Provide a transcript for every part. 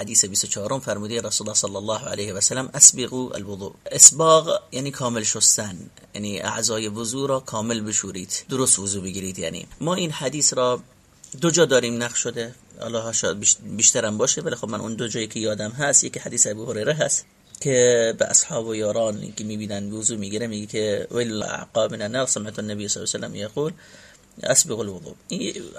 حدیث 24 فرموده رسول الله صلی الله علیه و سلم اسبغوا الوضوء. اسباغ یعنی کامل شستن یعنی اعضای وضو را کامل بشورید درست وضو بگیرید یعنی. ما این حدیث را دو جا داریم نقش شده الله شاید بیشترم باشه ولی خب من اون دو جایی که یادم هست یکی حدیث ابو هریره هست که به اصحاب و یاران که می‌بینن وضو می‌گیره میگه که ویل عقاب من النار سمعت النبی صلی الله علیه و سلم یقول اسبغ الوضوء.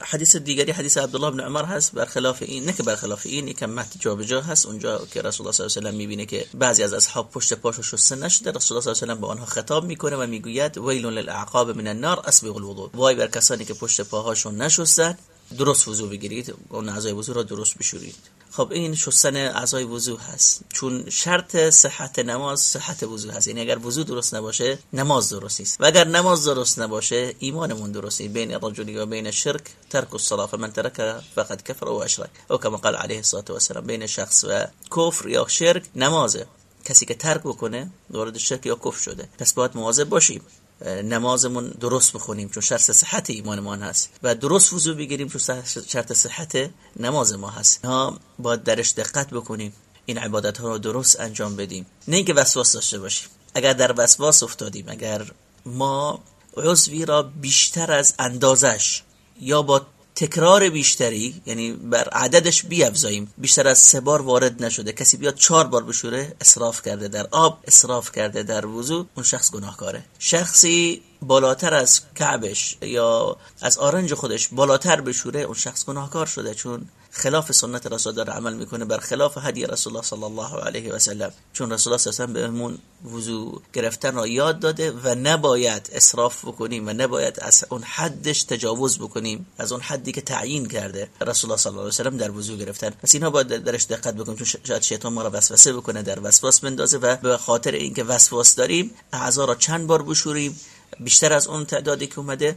حدیث دیگری حدیث عبدالله بن عمر هست برخلاف این نه که برخلاف این یکم مت جابجا هست. اونجا که رسول الله صلی الله علیه و می‌بینه که بعضی از اصحاب پشت پاشو شسته نشده رسول الله صلی الله علیه و با آنها خطاب می‌کنه و می‌گوید ویل للاعقاب من النار اسبغ الوضوء. وای بر کسانی که پشت پاهاشون نشستن درست وضو بگیرید اون اعضای وضو را درست بشورید. خب این شستن اعضای وضو هست. چون شرط صحت نماز صحت وضو هست. یعنی اگر وضو درست نباشه نماز درست نیست. و اگر نماز درست نباشه ایمانمون درست نیست. بین الرجل و بین الشرك ترک الصلاه فمن ترك فقد كفر و اشرك او کما قال علیه الصلاه والسلام بین شخص و کفر یا شرک نمازه. کسی که ترک بکنه وارد شرک یا کفر شده. پس باید مواظب باشیم. نمازمون درست بخونیم چون شرط صحت ایمانمان هست. و درست وضو بگیریم چون شرط صحت نماز ما هست. ها باید درش دقت بکنیم این عبادت ها رو درست انجام بدیم. نه اینکه وسواس داشته باشیم. اگر در وسواس افتادیم اگر ما عضوی را بیشتر از اندازش یا با تکرار بیشتری یعنی بر عددش بیافزاییم. بیشتر از سه بار وارد نشده. کسی بیاد چهار بار بشوره اسراف کرده در آب اسراف کرده در وضو اون شخص گناهکاره. شخصی بالاتر از کعبش یا از آرنج خودش بالاتر بشوره اون شخص گناهکار شده چون خلاف سنت رسول داره عمل می‌کنه بر خلاف هدی رسول الله صلی الله علیه و سلم. چون رسول الله صلی الله بهمون وضو گرفتن را یاد داده و نباید اسراف بکنیم و نباید از اون حدش تجاوز بکنیم از اون حدی که تعیین کرده رسول الله صلی الله علیه و سلم در وضو گرفتن. پس اینها باید درش دقت بکنیم چون شاید شیطان ما را وسوسه بکنه در وسواس بندازه و به خاطر اینکه وسواس داریم اعضا را چند بار بشوریم بیشتر از اون تعدادی که اومده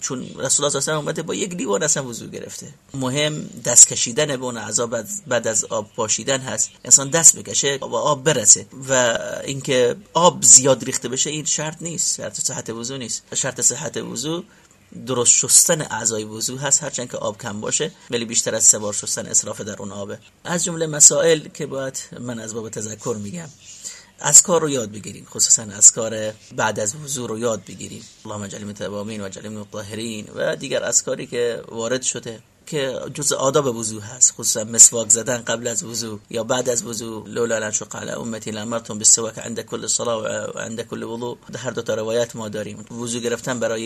چون رسول الله صلی اومده با یک لیوان اصلا وضو گرفته. مهم دست کشیدن به اون اعضا بعد از آب پاشیدن هست. انسان دست بکشه و آب برسه و اینکه آب زیاد ریخته بشه این شرط نیست. شرط صحت وضو نیست. شرط صحت وضو درست شستن اعضای وضو هست هرچند که آب کم باشه ولی بیشتر از سه بار شستن اسراف در اون آبه. از جمله مسائل که باید من از باب تذکر میگم. کار رو یاد بگیریم خصوصا کار بعد از وضو رو یاد بگیریم. اللهم اجعل متوابین و اجعل مطهرین و دیگر کاری که وارد شده که جز آداب وضو هست خصوصا مسواک زدن قبل از وضو یا بعد از وضو لولا لن شق على امتی لامرتم بالسواک عند كل صلاه و عند كل وضو هر دو تا روایت ما داریم. وضو گرفتن برای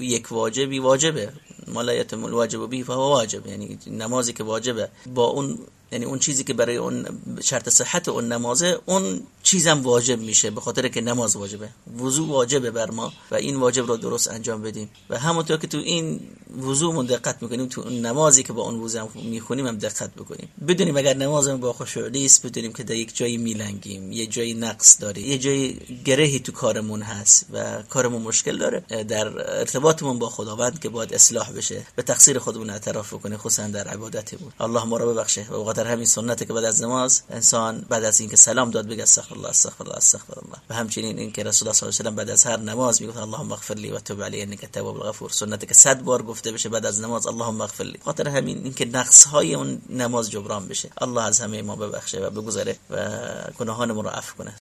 یک واجبی واجبه. ما الواجب به فهو واجب. یعنی نمازی که واجبه با اون یعنی اون چیزی که برای اون شرط صحت اون نمازه اون چیزم واجب میشه به خاطر که نماز واجبه. وضو واجبه بر ما و این واجب رو درست انجام بدیم. و همونطور که تو این وضومون دقت می‌کنیم تو اون نمازی که با اون وضو می‌خونیم هم دقت بکنیم. بدونیم اگر نمازمون با خشوع نیست بدونیم که در یک جایی میلنگیم یه جایی نقص داره یه جایی گرهی تو کارمون هست و کارمون مشکل داره. در ارتباطمون با خداوند که باید اصلاح بشه به تقصیر خودمون اعتراف بکنیم خصوصا در عبادتمون. الله ما رو ببخشه و خاطر همین سنت که بعد از نماز انسان بعد از اینکه سلام داد بگه استغفر الله استغفر الله استغفر الله و همچنین اینکه رسول الله صلی الله علیه و بعد از هر نماز میگه اللهم اغفر لي وتب علي انك التواب الغفور. سنت که 100 بار گفته بشه بعد از نماز اللهم اغفر لي خاطر همین اینکه نقص های اون نماز جبران بشه. الله از همه ما ببخشه و بگذره و گناهانمون رو عفو کنه.